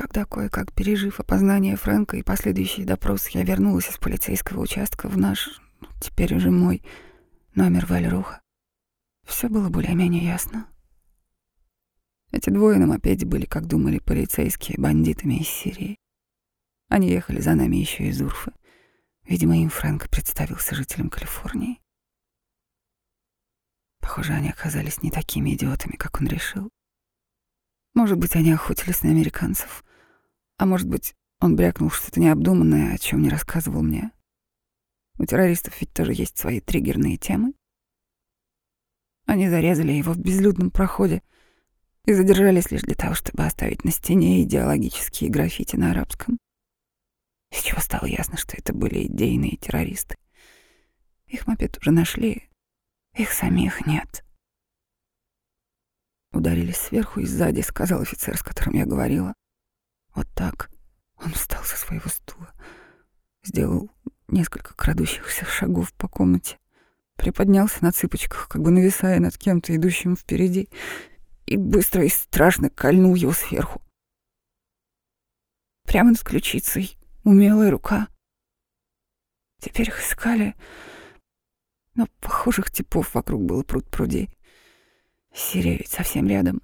Когда кое-как пережив опознание Фрэнка и последующий допрос, я вернулась из полицейского участка в наш, ну, теперь уже мой, номер Вальруха, все было более-менее ясно. Эти двое на мопеде были, как думали полицейские, бандитами из Сирии. Они ехали за нами еще из Урфы. Видимо, им Фрэнк представился жителем Калифорнии. Похоже, они оказались не такими идиотами, как он решил. Может быть, они охотились на американцев. А может быть, он брякнул что-то необдуманное, о чем не рассказывал мне. У террористов ведь тоже есть свои триггерные темы. Они зарезали его в безлюдном проходе и задержались лишь для того, чтобы оставить на стене идеологические граффити на арабском. Из чего стало ясно, что это были идейные террористы. Их мопед уже нашли, их самих нет. Ударились сверху и сзади, сказал офицер, с которым я говорила. Вот так. Он встал со своего стула, сделал несколько крадущихся шагов по комнате, приподнялся на цыпочках, как бы нависая над кем-то, идущим впереди, и быстро и страшно кольнул его сверху. Прямо над ключицей, умелая рука. Теперь их искали, но похожих типов вокруг было пруд-пруди. Сирия ведь совсем рядом.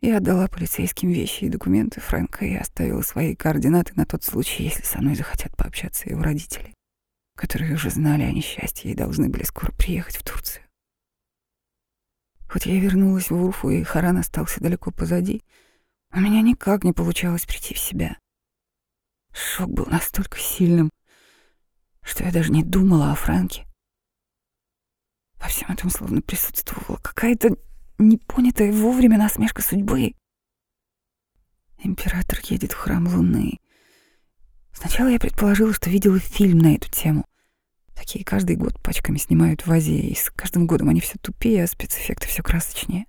Я отдала полицейским вещи и документы Фрэнка и оставила свои координаты на тот случай, если со мной захотят пообщаться его родители, которые уже знали о несчастье и должны были скоро приехать в Турцию. Хоть я и вернулась в Урфу, и Харан остался далеко позади, у меня никак не получалось прийти в себя. Шок был настолько сильным, что я даже не думала о Фрэнке. Во всем этом словно присутствовала какая-то непонятая вовремя насмешка судьбы. Император едет в храм Луны. Сначала я предположила, что видела фильм на эту тему. Такие каждый год пачками снимают в Азии, и с каждым годом они все тупее, а спецэффекты все красочнее.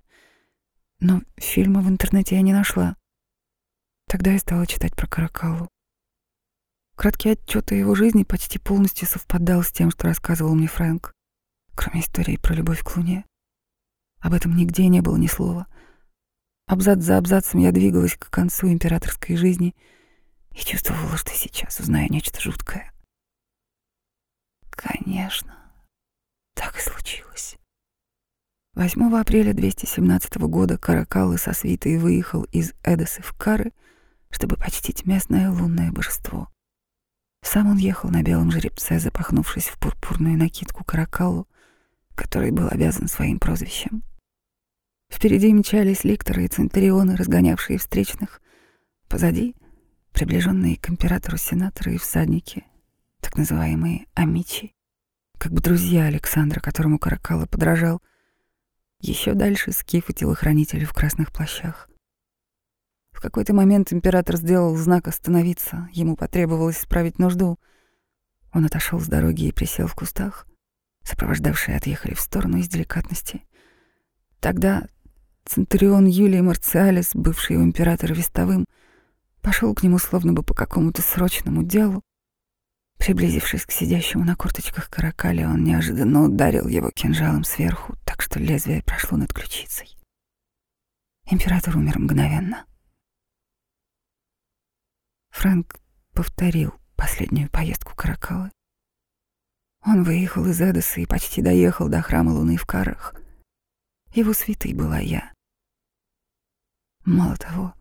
Но фильма в интернете я не нашла. Тогда я стала читать про Каракалу. Краткий отчет о его жизни почти полностью совпадал с тем, что рассказывал мне Фрэнк, кроме истории про любовь к Луне. Об этом нигде не было ни слова. Абзац за абзацем я двигалась к концу императорской жизни и чувствовала, что сейчас узнаю нечто жуткое. Конечно, так и случилось. 8 апреля 217 года Каракалы со свитой выехал из Эдесы в Кары, чтобы почтить местное лунное божество. Сам он ехал на белом жеребце, запахнувшись в пурпурную накидку каракалу, который был обязан своим прозвищем. Впереди мчались ликторы и центурионы, разгонявшие встречных. Позади — приближенные к императору сенаторы и всадники, так называемые амичи, как бы друзья Александра, которому Каракала подражал. Еще дальше скиф и телохранители в красных плащах. В какой-то момент император сделал знак остановиться, ему потребовалось справить нужду. Он отошел с дороги и присел в кустах. Сопровождавшие отъехали в сторону из деликатности. Тогда Центурион Юлий Марциалис, бывший у императора вестовым, пошел к нему словно бы по какому-то срочному делу. Приблизившись к сидящему на корточках каракале, он неожиданно ударил его кинжалом сверху, так что лезвие прошло над ключицей. Император умер мгновенно. Фрэнк повторил последнюю поездку Каракалы. Он выехал из Эдеса и почти доехал до храма Луны в Карах. Его свитой была я. Мало того,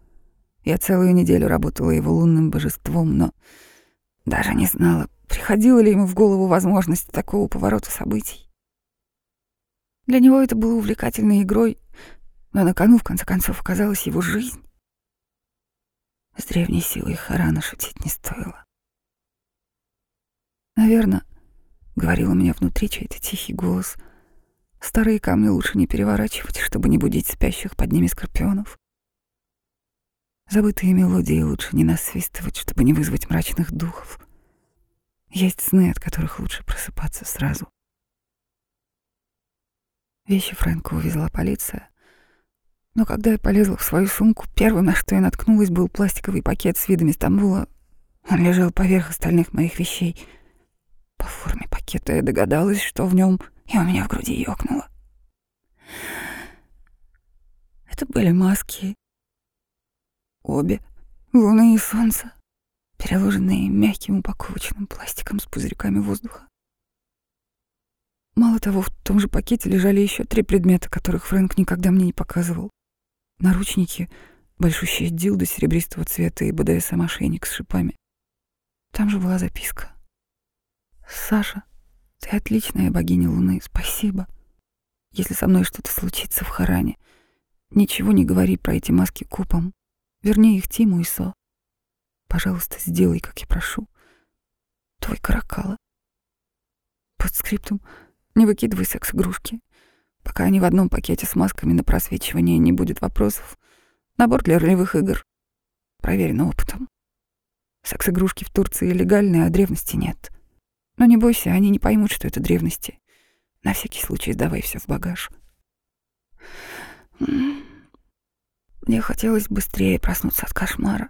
я целую неделю работала его лунным божеством, но даже не знала, приходила ли ему в голову возможность такого поворота событий. Для него это было увлекательной игрой, но на кону, в конце концов, оказалась его жизнь. С древней силой Харана шутить не стоило. Наверное, говорил у меня внутри чей-то тихий голос. Старые камни лучше не переворачивать, чтобы не будить спящих под ними скорпионов. Забытые мелодии лучше не насвистывать, чтобы не вызвать мрачных духов. Есть сны, от которых лучше просыпаться сразу. Вещи Фрэнка увезла полиция, но когда я полезла в свою сумку, первым, на что я наткнулась, был пластиковый пакет с видами Стамбула. Он лежал поверх остальных моих вещей. По форме пакета я догадалась, что в нем, и у меня в груди ёкнуло. Это были маски. Обе, луны и солнце, переложенные мягким упаковочным пластиком с пузырьками воздуха. Мало того, в том же пакете лежали еще три предмета, которых Фрэнк никогда мне не показывал. Наручники, большущие дилды серебристого цвета и БДСМ-ошейник с шипами. Там же была записка. «Саша, ты отличная богиня Луны, спасибо. Если со мной что-то случится в Харане, ничего не говори про эти маски купом. Верни их Тиму и Со. Пожалуйста, сделай, как я прошу. Твой каракала. Под скриптум не выкидывай секс-игрушки. Пока они в одном пакете с масками на просвечивание не будет вопросов. Набор для ролевых игр. Проверено опытом. Секс-игрушки в Турции легальные, а древности нет. Но не бойся, они не поймут, что это древности. На всякий случай сдавай все в багаж. Мне хотелось быстрее проснуться от кошмара,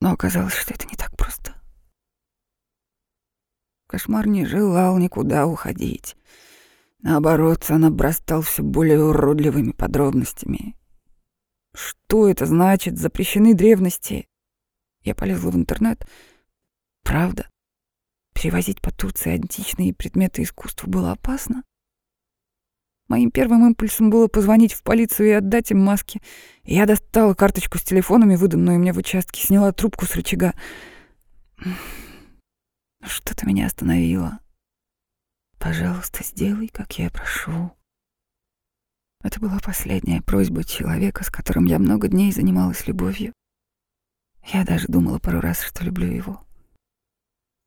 но оказалось, что это не так просто. Кошмар не желал никуда уходить. Наоборот, он обрастал все более уродливыми подробностями. Что это значит? Запрещены древности. Я полезла в интернет. Правда. Перевозить по Турции античные предметы искусства было опасно. Моим первым импульсом было позвонить в полицию и отдать им маски. Я достала карточку с телефонами, выданную мне в участке, сняла трубку с рычага. Что-то меня остановило. «Пожалуйста, сделай, как я прошу». Это была последняя просьба человека, с которым я много дней занималась любовью. Я даже думала пару раз, что люблю его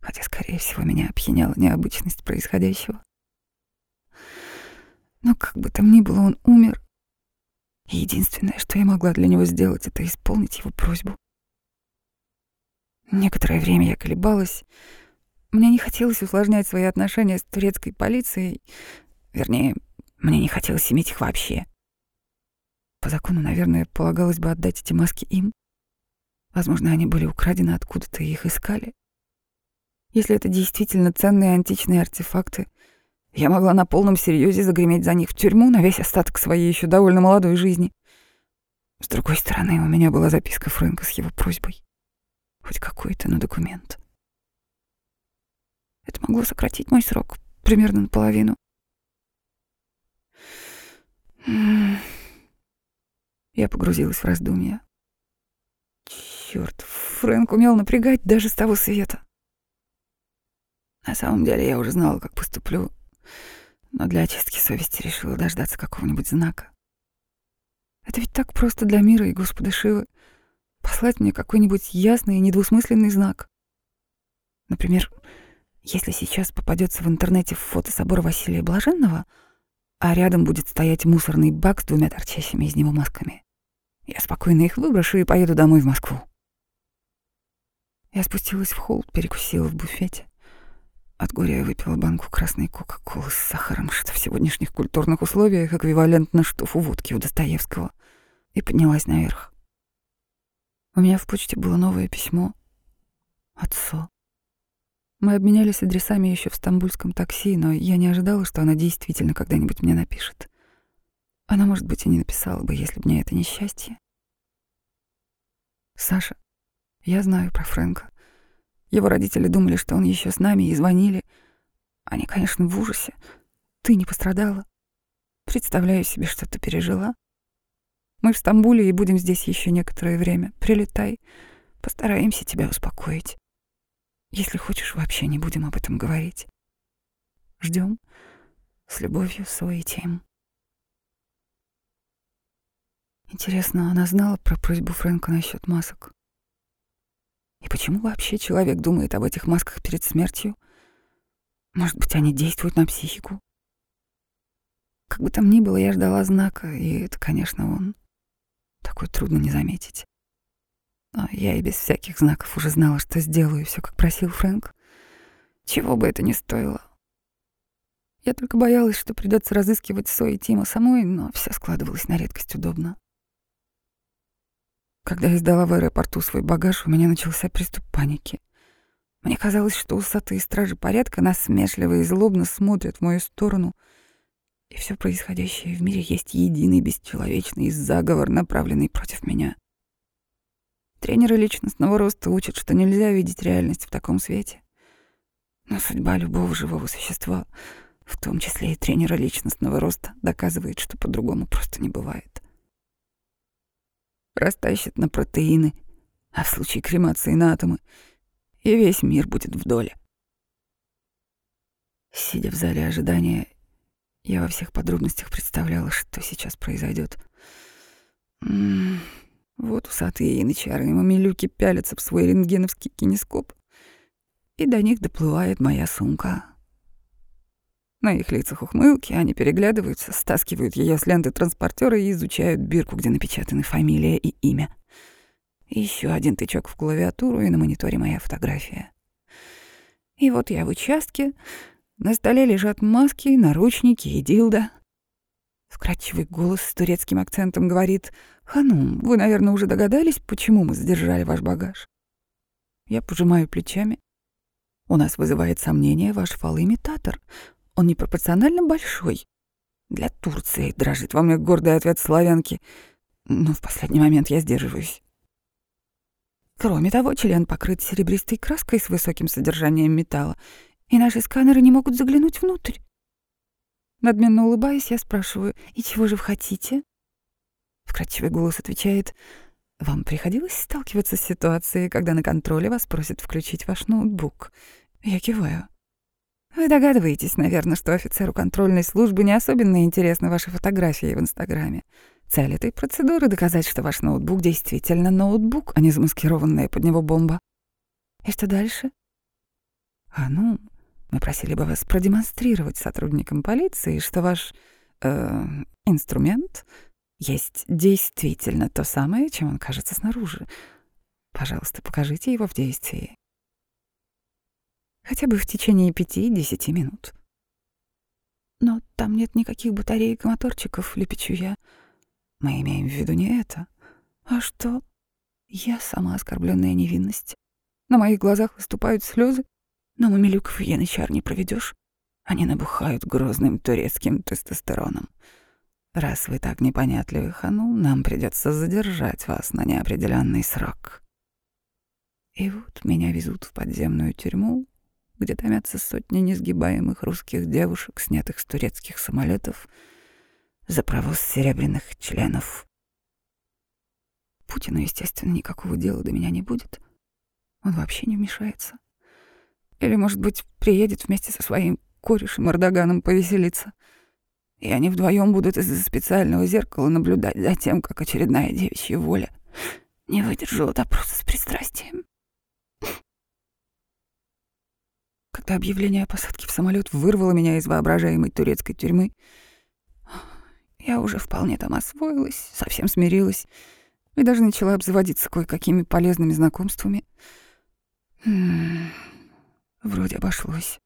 хотя, скорее всего, меня опьяняла необычность происходящего. Но как бы там ни было, он умер. И единственное, что я могла для него сделать, это исполнить его просьбу. Некоторое время я колебалась. Мне не хотелось усложнять свои отношения с турецкой полицией. Вернее, мне не хотелось иметь их вообще. По закону, наверное, полагалось бы отдать эти маски им. Возможно, они были украдены откуда-то и их искали. Если это действительно ценные античные артефакты, я могла на полном серьезе загреметь за них в тюрьму на весь остаток своей еще довольно молодой жизни. С другой стороны, у меня была записка Фрэнка с его просьбой. Хоть какой-то, но документ. Это могло сократить мой срок примерно наполовину. Я погрузилась в раздумья. Черт, Фрэнк умел напрягать даже с того света. На самом деле я уже знала, как поступлю, но для очистки совести решила дождаться какого-нибудь знака. Это ведь так просто для мира и Господа Шивы послать мне какой-нибудь ясный и недвусмысленный знак. Например, если сейчас попадется в интернете фото собора Василия Блаженного, а рядом будет стоять мусорный бак с двумя торчащими из него масками, я спокойно их выброшу и поеду домой в Москву. Я спустилась в холл, перекусила в буфете. От горя я выпила банку красной кока-колы с сахаром, что в сегодняшних культурных условиях эквивалентно штофу водки у Достоевского, и поднялась наверх. У меня в почте было новое письмо. Отцу. Мы обменялись адресами еще в стамбульском такси, но я не ожидала, что она действительно когда-нибудь мне напишет. Она, может быть, и не написала бы, если бы не это несчастье. Саша, я знаю про Фрэнка. Его родители думали, что он еще с нами, и звонили. Они, конечно, в ужасе. Ты не пострадала. Представляю себе, что ты пережила. Мы в Стамбуле и будем здесь еще некоторое время. Прилетай. Постараемся тебя успокоить. Если хочешь, вообще не будем об этом говорить. Ждем. С любовью, свой Тим. Интересно, она знала про просьбу Фрэнка насчет масок? И почему вообще человек думает об этих масках перед смертью? Может быть, они действуют на психику? Как бы там ни было, я ждала знака, и это, конечно, он. Такой трудно не заметить. Но я и без всяких знаков уже знала, что сделаю все, как просил Фрэнк. Чего бы это ни стоило. Я только боялась, что придется разыскивать Со и Тима самой, но все складывалось на редкость удобно. Когда я сдала в аэропорту свой багаж, у меня начался приступ паники. Мне казалось, что усатые стражи порядка насмешливо и злобно смотрят в мою сторону, и все происходящее в мире есть единый бесчеловечный заговор, направленный против меня. Тренеры личностного роста учат, что нельзя видеть реальность в таком свете. Но судьба любого живого существа, в том числе и тренера личностного роста, доказывает, что по-другому просто не бывает. Растащит на протеины, а в случае кремации на атомы, и весь мир будет в доле. Сидя в зале ожидания, я во всех подробностях представляла, что сейчас произойдет. Вот усатые янычары и мамилюки пялятся в свой рентгеновский кинескоп, и до них доплывает моя сумка. На их лицах ухмылки, они переглядываются, стаскивают ее с ленты транспортера и изучают бирку, где напечатаны фамилия и имя. Еще один тычок в клавиатуру, и на мониторе моя фотография. И вот я в участке, на столе лежат маски, наручники и дилда. Вкрадчивый голос с турецким акцентом говорит «Ханум, вы, наверное, уже догадались, почему мы задержали ваш багаж?» Я пожимаю плечами. У нас вызывает сомнение ваш фалоимитатор. Он непропорционально большой. Для Турции дрожит во мне гордый ответ славянки. Но в последний момент я сдерживаюсь. Кроме того, член покрыт серебристой краской с высоким содержанием металла, и наши сканеры не могут заглянуть внутрь. Надменно улыбаясь, я спрашиваю, «И чего же вы хотите?» Вкрадчивый голос отвечает, «Вам приходилось сталкиваться с ситуацией, когда на контроле вас просят включить ваш ноутбук?» Я киваю. Вы догадываетесь, наверное, что офицеру контрольной службы не особенно интересны ваши фотографии в Инстаграме. Цель этой процедуры — доказать, что ваш ноутбук действительно ноутбук, а не замаскированная под него бомба. И что дальше? А ну, мы просили бы вас продемонстрировать сотрудникам полиции, что ваш э, инструмент есть действительно то самое, чем он кажется снаружи. Пожалуйста, покажите его в действии. Хотя бы в течение пяти-десяти минут. Но там нет никаких батареек и моторчиков, лепечу я. Мы имеем в виду не это. А что? Я сама оскорбленная невинность. На моих глазах выступают слезы, но мамилюков и янычар не проведешь. Они набухают грозным турецким тестостероном. Раз вы так непонятливы, Хану, нам придется задержать вас на неопределенный срок. И вот меня везут в подземную тюрьму, где томятся сотни несгибаемых русских девушек, снятых с турецких самолетов, за провоз серебряных членов. Путину, естественно, никакого дела до меня не будет. Он вообще не вмешается. Или, может быть, приедет вместе со своим корешем Эрдоганом повеселиться. И они вдвоем будут из-за специального зеркала наблюдать за тем, как очередная девичья воля не выдержала допроса с пристрастием. Когда объявление о посадке в самолет вырвало меня из воображаемой турецкой тюрьмы, я уже вполне там освоилась, совсем смирилась и даже начала обзаводиться кое-какими полезными знакомствами. М -м, вроде обошлось.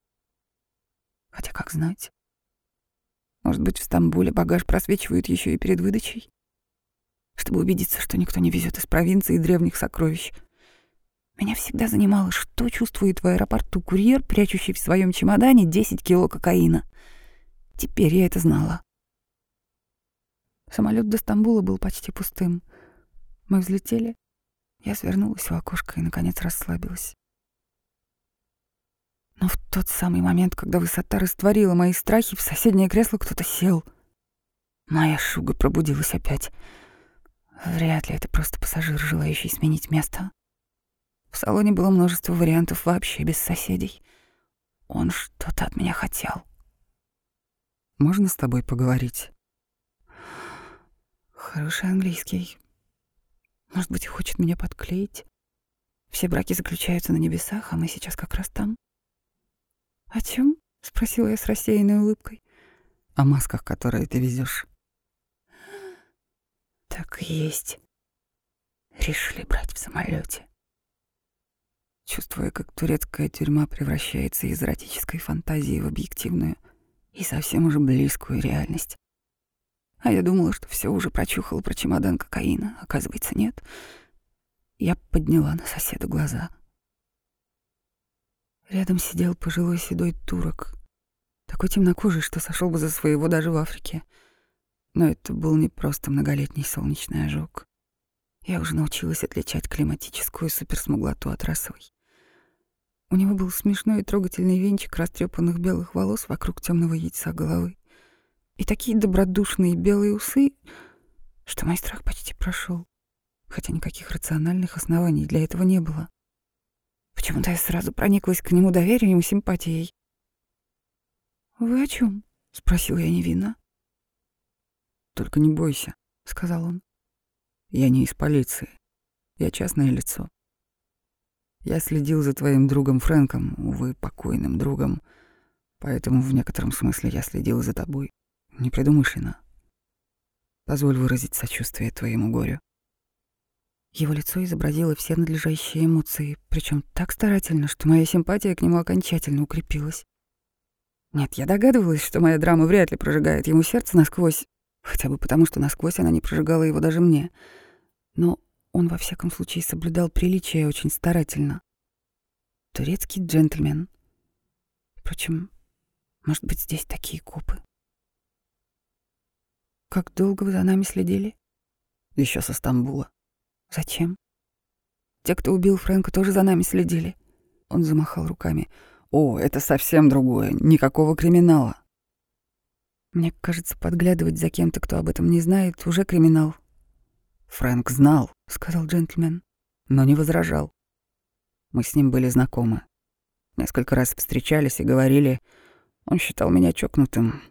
Хотя как знать. Может быть, в Стамбуле багаж просвечивают еще и перед выдачей? Чтобы убедиться, что никто не везет из провинции древних сокровищ. Меня всегда занимало, что чувствует в аэропорту курьер, прячущий в своем чемодане 10 кило кокаина. Теперь я это знала. Самолет до Стамбула был почти пустым. Мы взлетели. Я свернулась в окошко и, наконец, расслабилась. Но в тот самый момент, когда высота растворила мои страхи, в соседнее кресло кто-то сел. Моя шуга пробудилась опять. Вряд ли это просто пассажир, желающий сменить место. В салоне было множество вариантов вообще без соседей. Он что-то от меня хотел. «Можно с тобой поговорить?» Хороший английский. Может быть, хочет меня подклеить? Все браки заключаются на небесах, а мы сейчас как раз там. О чем? спросила я с рассеянной улыбкой. О масках, которые ты везешь. Так и есть. Решили брать в самолете. Чувствуя, как турецкая тюрьма превращается из эротической фантазии в объективную и совсем уже близкую реальность. А я думала, что все уже прочухала про чемодан кокаина. Оказывается, нет. Я подняла на соседа глаза. Рядом сидел пожилой седой турок, такой темнокожий, что сошел бы за своего даже в Африке. Но это был не просто многолетний солнечный ожог. Я уже научилась отличать климатическую суперсмуглоту от расовой. У него был смешной и трогательный венчик растрепанных белых волос вокруг темного яйца головы и такие добродушные белые усы, что мой страх почти прошел, хотя никаких рациональных оснований для этого не было. Почему-то я сразу прониклась к нему доверием и симпатией. «Вы о чем? спросил я невинно. «Только не бойся», — сказал он. «Я не из полиции. Я частное лицо. Я следил за твоим другом Фрэнком, увы, покойным другом, поэтому в некотором смысле я следил за тобой. Непредумышленно. Позволь выразить сочувствие твоему горю. Его лицо изобразило все надлежащие эмоции, причем так старательно, что моя симпатия к нему окончательно укрепилась. Нет, я догадывалась, что моя драма вряд ли прожигает ему сердце насквозь, хотя бы потому, что насквозь она не прожигала его даже мне. Но он во всяком случае соблюдал приличие очень старательно. Турецкий джентльмен. Впрочем, может быть, здесь такие копы. Как долго вы за нами следили? Еще со Стамбула. Зачем? Те, кто убил Фрэнка, тоже за нами следили. Он замахал руками. О, это совсем другое. Никакого криминала. Мне кажется, подглядывать за кем-то, кто об этом не знает, уже криминал. Фрэнк знал, сказал джентльмен, но не возражал. Мы с ним были знакомы. Несколько раз встречались и говорили, он считал меня чокнутым,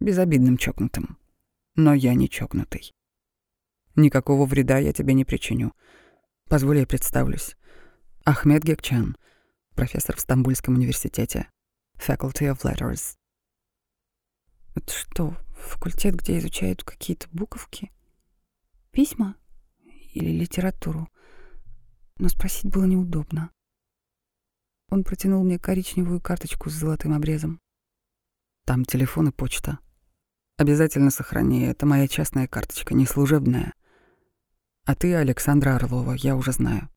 безобидным чокнутым. Но я не чокнутый. Никакого вреда я тебе не причиню. Позволь, я представлюсь. Ахмед Гекчан, профессор в Стамбульском университете. Faculty of Letters. Это что, факультет, где изучают какие-то буковки? Письма? Или литературу? Но спросить было неудобно. Он протянул мне коричневую карточку с золотым обрезом. Там телефон и почта. Обязательно сохрани, это моя частная карточка, не служебная. А ты Александра Орлова, я уже знаю.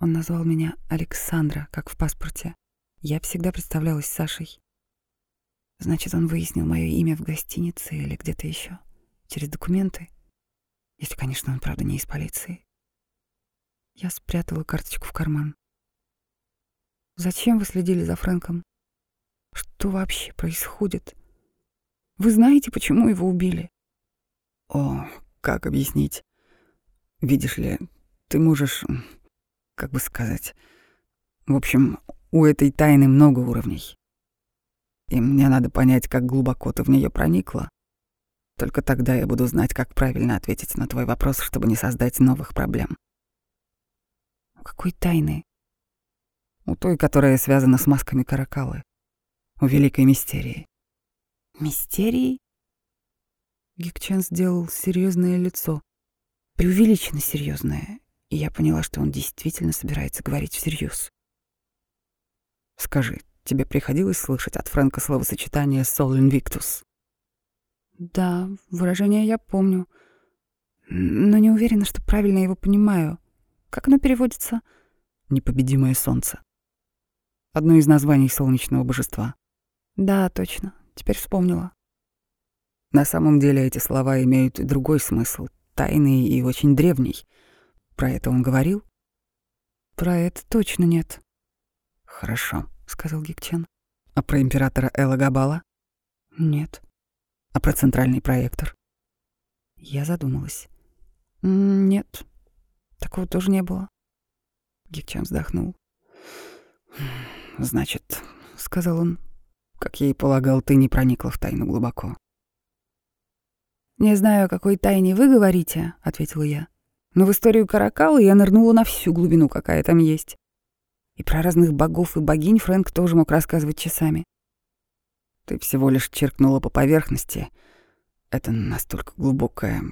Он назвал меня Александра, как в паспорте. Я всегда представлялась Сашей. Значит, он выяснил мое имя в гостинице или где-то еще через документы. Если, конечно, он, правда, не из полиции. Я спрятала карточку в карман. Зачем вы следили за Фрэнком? Что вообще происходит? Вы знаете, почему его убили? О, как объяснить? Видишь ли, ты можешь, как бы сказать... В общем, у этой тайны много уровней. И мне надо понять, как глубоко ты в нее проникла. Только тогда я буду знать, как правильно ответить на твой вопрос, чтобы не создать новых проблем. У какой тайны? У той, которая связана с масками Каракалы. У великой мистерии. Мистерии? Гикчан сделал серьезное лицо преувеличенно серьезное, и я поняла, что он действительно собирается говорить всерьез. «Скажи, тебе приходилось слышать от Фрэнка словосочетание «Sol Invictus»?» «Да, выражение я помню, но не уверена, что правильно его понимаю. Как оно переводится?» «Непобедимое солнце». Одно из названий солнечного божества. «Да, точно. Теперь вспомнила». На самом деле эти слова имеют другой смысл, тайный и очень древний. Про это он говорил? Про это точно нет. Хорошо, сказал Гикчен. А про императора Эла Габала? Нет. А про центральный проектор? Я задумалась. Нет, такого тоже не было. Гикчан вздохнул. «Значит, — сказал он, — как я и полагал, ты не проникла в тайну глубоко. «Не знаю, о какой тайне вы говорите», — ответила я. «Но в историю Каракала я нырнула на всю глубину, какая там есть. И про разных богов и богинь Фрэнк тоже мог рассказывать часами». «Ты всего лишь черкнула по поверхности. Это настолько глубокая...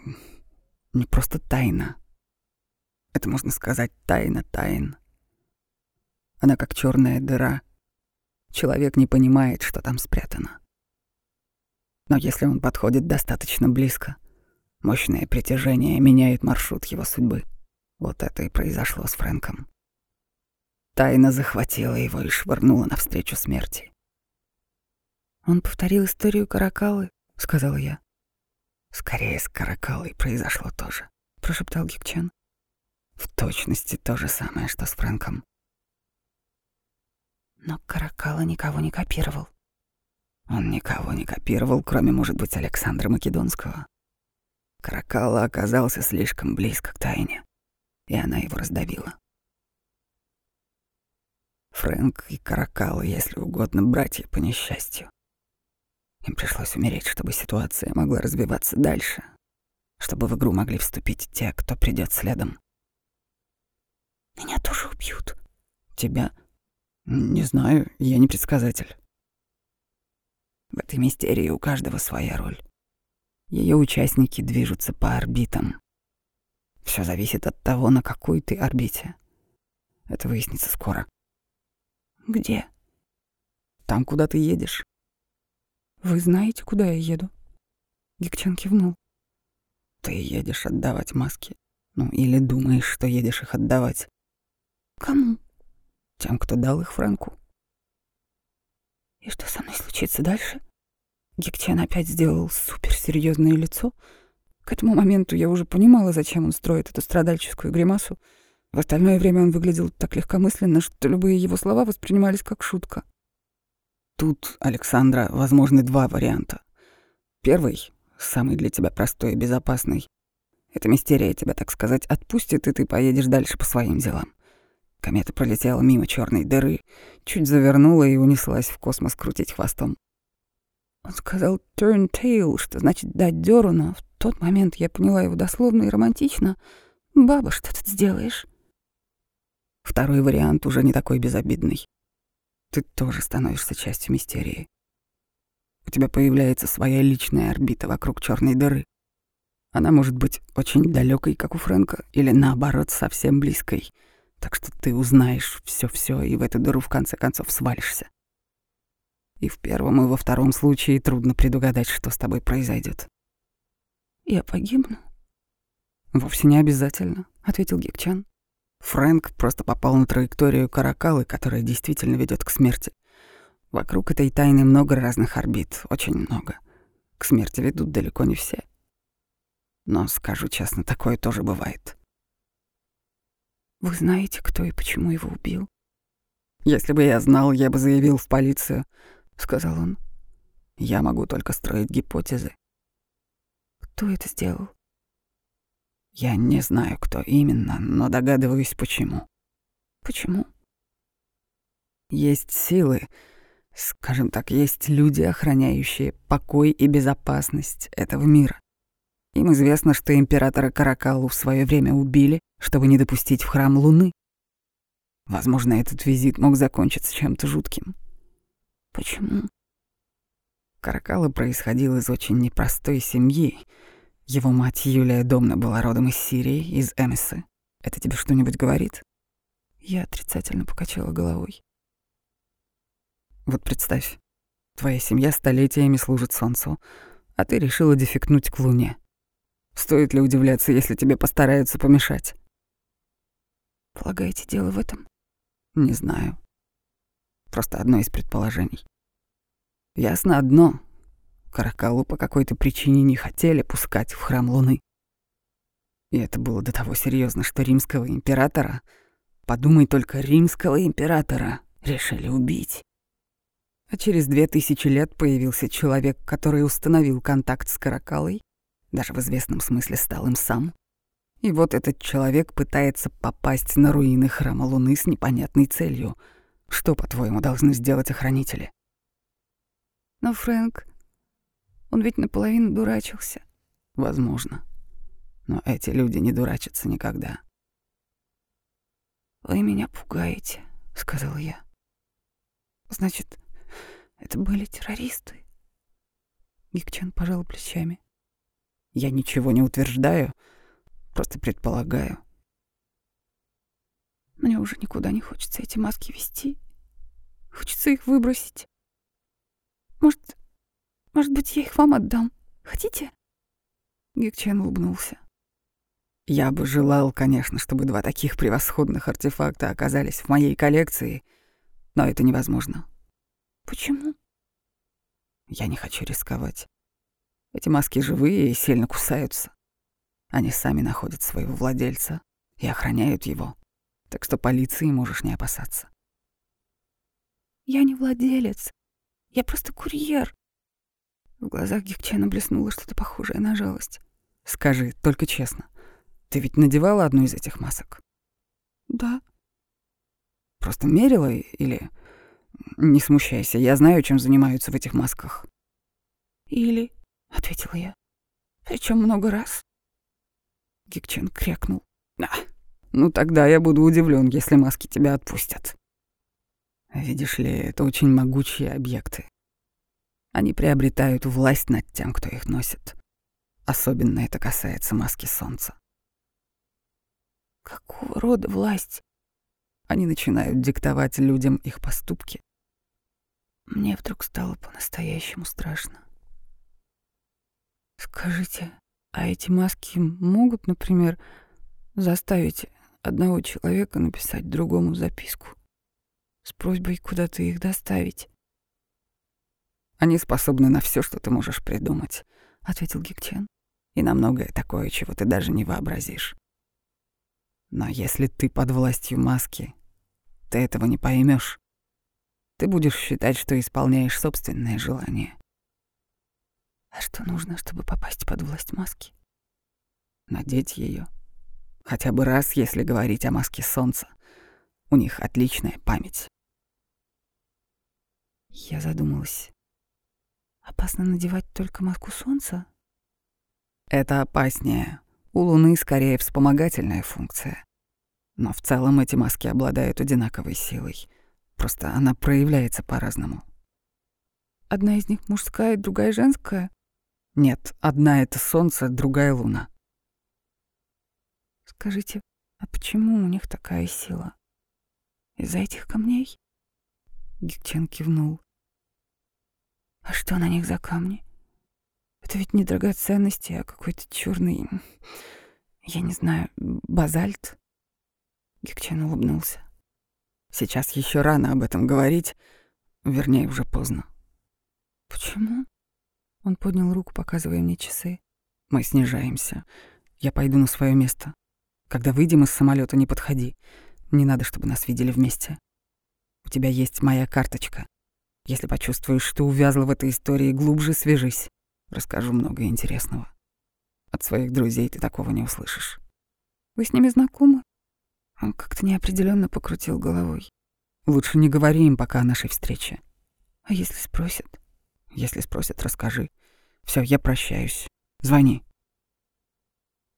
не просто тайна. Это, можно сказать, тайна тайн. Она как черная дыра. Человек не понимает, что там спрятано. Но если он подходит достаточно близко, мощное притяжение меняет маршрут его судьбы. Вот это и произошло с Фрэнком. Тайна захватила его и швырнула навстречу смерти. «Он повторил историю Каракалы», — сказала я. «Скорее, с Каракалой произошло тоже», — прошептал Гикчан. В точности то же самое, что с Фрэнком. Но Каракала никого не копировал. Он никого не копировал, кроме, может быть, Александра Македонского. Каракала оказался слишком близко к тайне, и она его раздавила. Фрэнк и Каракала, если угодно, братья по несчастью. Им пришлось умереть, чтобы ситуация могла развиваться дальше, чтобы в игру могли вступить те, кто придет следом. Меня тоже убьют. Тебя? Не знаю, я не предсказатель. В этой мистерии у каждого своя роль. Ее участники движутся по орбитам. Все зависит от того, на какой ты орбите. Это выяснится скоро. Где? Там, куда ты едешь. Вы знаете, куда я еду? Гикчан кивнул. Ты едешь отдавать маски. Ну, или думаешь, что едешь их отдавать. Кому? Тем, кто дал их Фрэнку. И что со мной случится дальше? Гектен опять сделал суперсерьезное лицо. К этому моменту я уже понимала, зачем он строит эту страдальческую гримасу. В остальное время он выглядел так легкомысленно, что любые его слова воспринимались как шутка. Тут, Александра, возможны два варианта. Первый, самый для тебя простой и безопасный. Эта мистерия тебя, так сказать, отпустит, и ты поедешь дальше по своим делам. Комета пролетела мимо черной дыры, чуть завернула и унеслась в космос крутить хвостом. Он сказал «turn tail», что значит «дать дёру», но в тот момент я поняла его дословно и романтично. «Баба, что ты сделаешь?» Второй вариант уже не такой безобидный. Ты тоже становишься частью мистерии. У тебя появляется своя личная орбита вокруг черной дыры. Она может быть очень далекой, как у Фрэнка, или наоборот, совсем близкой. Так что ты узнаешь все-все и в эту дыру в конце концов свалишься. И в первом, и во втором случае трудно предугадать, что с тобой произойдет. «Я погибну?» «Вовсе не обязательно», — ответил Гекчан. Фрэнк просто попал на траекторию Каракалы, которая действительно ведет к смерти. Вокруг этой тайны много разных орбит, очень много. К смерти ведут далеко не все. Но, скажу честно, такое тоже бывает. «Вы знаете, кто и почему его убил?» «Если бы я знал, я бы заявил в полицию», — сказал он. «Я могу только строить гипотезы». «Кто это сделал?» Я не знаю, кто именно, но догадываюсь, почему. Почему? Есть силы, скажем так, есть люди, охраняющие покой и безопасность этого мира. Им известно, что императора Каракалу в свое время убили, чтобы не допустить в храм Луны. Возможно, этот визит мог закончиться чем-то жутким. Почему? Каракала происходил из очень непростой семьи, его мать Юлия Домна была родом из Сирии, из Эмисы. Это тебе что-нибудь говорит? Я отрицательно покачала головой. Вот представь, твоя семья столетиями служит Солнцу, а ты решила дефектнуть к Луне. Стоит ли удивляться, если тебе постараются помешать? Полагаете, дело в этом? Не знаю. Просто одно из предположений. Ясно одно. Каракалу по какой-то причине не хотели пускать в храм Луны. И это было до того серьезно, что римского императора, подумай только, римского императора решили убить. А через две тысячи лет появился человек, который установил контакт с Каракалой, даже в известном смысле стал им сам. И вот этот человек пытается попасть на руины храма Луны с непонятной целью. Что, по-твоему, должны сделать охранители? Но Фрэнк он ведь наполовину дурачился. Возможно. Но эти люди не дурачатся никогда. «Вы меня пугаете», — сказал я. «Значит, это были террористы?» Гикчан пожал плечами. «Я ничего не утверждаю, просто предполагаю». Мне уже никуда не хочется эти маски вести. Хочется их выбросить. Может, может быть, я их вам отдам? Хотите?» Гекчен улыбнулся. «Я бы желал, конечно, чтобы два таких превосходных артефакта оказались в моей коллекции, но это невозможно». «Почему?» «Я не хочу рисковать. Эти маски живые и сильно кусаются. Они сами находят своего владельца, и охраняют его. Так что полиции можешь не опасаться. Я не владелец. Я просто курьер. В глазах Гикчена блеснуло что-то похожее на жалость. Скажи, только честно, ты ведь надевала одну из этих масок? Да. Просто мерила или... Не смущайся, я знаю, чем занимаются в этих масках. Или, — ответила я, — причем много раз. Гикчен крякнул. А, ну тогда я буду удивлен, если маски тебя отпустят. Видишь ли, это очень могучие объекты. Они приобретают власть над тем, кто их носит. Особенно это касается маски солнца. Какого рода власть? Они начинают диктовать людям их поступки. Мне вдруг стало по-настоящему страшно. Скажите, а эти маски могут, например, заставить одного человека написать другому записку с просьбой куда-то их доставить? Они способны на все, что ты можешь придумать, ответил Гикчен. И на многое такое, чего ты даже не вообразишь. Но если ты под властью маски, ты этого не поймешь. Ты будешь считать, что исполняешь собственное желание. А что нужно, чтобы попасть под власть маски? Надеть ее. Хотя бы раз, если говорить о маске солнца. У них отличная память. Я задумалась. Опасно надевать только маску солнца? Это опаснее. У Луны скорее вспомогательная функция. Но в целом эти маски обладают одинаковой силой. Просто она проявляется по-разному. Одна из них мужская, другая женская? Нет, одна — это Солнце, другая — Луна. Скажите, а почему у них такая сила? Из-за этих камней? Гикчен кивнул. А что на них за камни? Это ведь не драгоценности, а какой-то черный, я не знаю, базальт. Гикчен улыбнулся. Сейчас еще рано об этом говорить, вернее, уже поздно. Почему? Он поднял руку, показывая мне часы. Мы снижаемся. Я пойду на свое место. Когда выйдем из самолета, не подходи. Не надо, чтобы нас видели вместе. У тебя есть моя карточка. Если почувствуешь, что увязла в этой истории, глубже свяжись. Расскажу много интересного. От своих друзей ты такого не услышишь. Вы с ними знакомы? Он как-то неопределенно покрутил головой. Лучше не говори им пока о нашей встрече. А если спросят? Если спросят, расскажи. Все, я прощаюсь. Звони.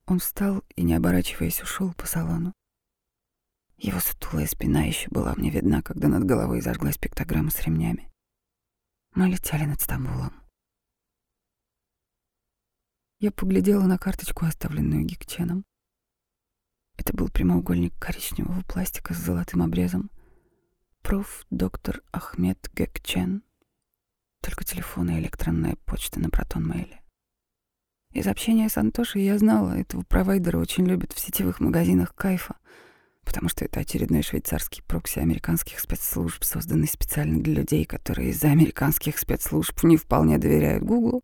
Он встал и, не оборачиваясь, ушел по салону. Его сутулая спина еще была мне видна, когда над головой зажглась пиктограмма с ремнями. Мы летели над Стамбулом. Я поглядела на карточку, оставленную Гикченом. Это был прямоугольник коричневого пластика с золотым обрезом. Проф. доктор Ахмед Гекчен. Только телефон и электронная почта на протон-мейле. Из общения с Антошей я знала, этого провайдера очень любят в сетевых магазинах кайфа, потому что это очередной швейцарский прокси американских спецслужб, созданный специально для людей, которые из-за американских спецслужб не вполне доверяют Гуглу,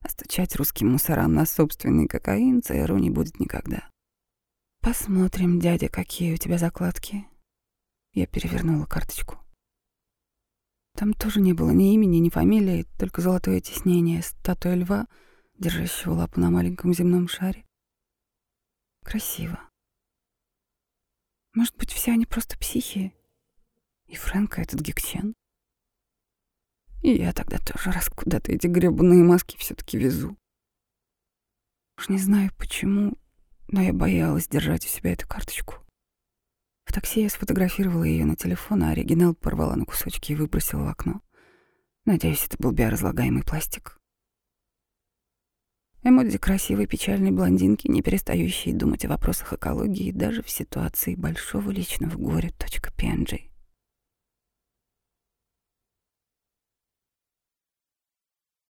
а стучать русским мусорам на собственный кокаин ЦРУ не будет никогда. «Посмотрим, дядя, какие у тебя закладки». Я перевернула карточку. Там тоже не было ни имени, ни фамилии, только золотое тиснение, статуя льва, держащего лапу на маленьком земном шаре. Красиво. Может быть, все они просто психи? И Фрэнка этот гексен? И я тогда тоже раз куда-то эти грёбаные маски все таки везу. Уж не знаю почему, но я боялась держать у себя эту карточку. В такси я сфотографировала ее на телефон, а оригинал порвала на кусочки и выбросила в окно. Надеюсь, это был биоразлагаемый пластик. Эмодзи красивой печальной блондинки, не перестающей думать о вопросах экологии даже в ситуации большого личного горя. .png.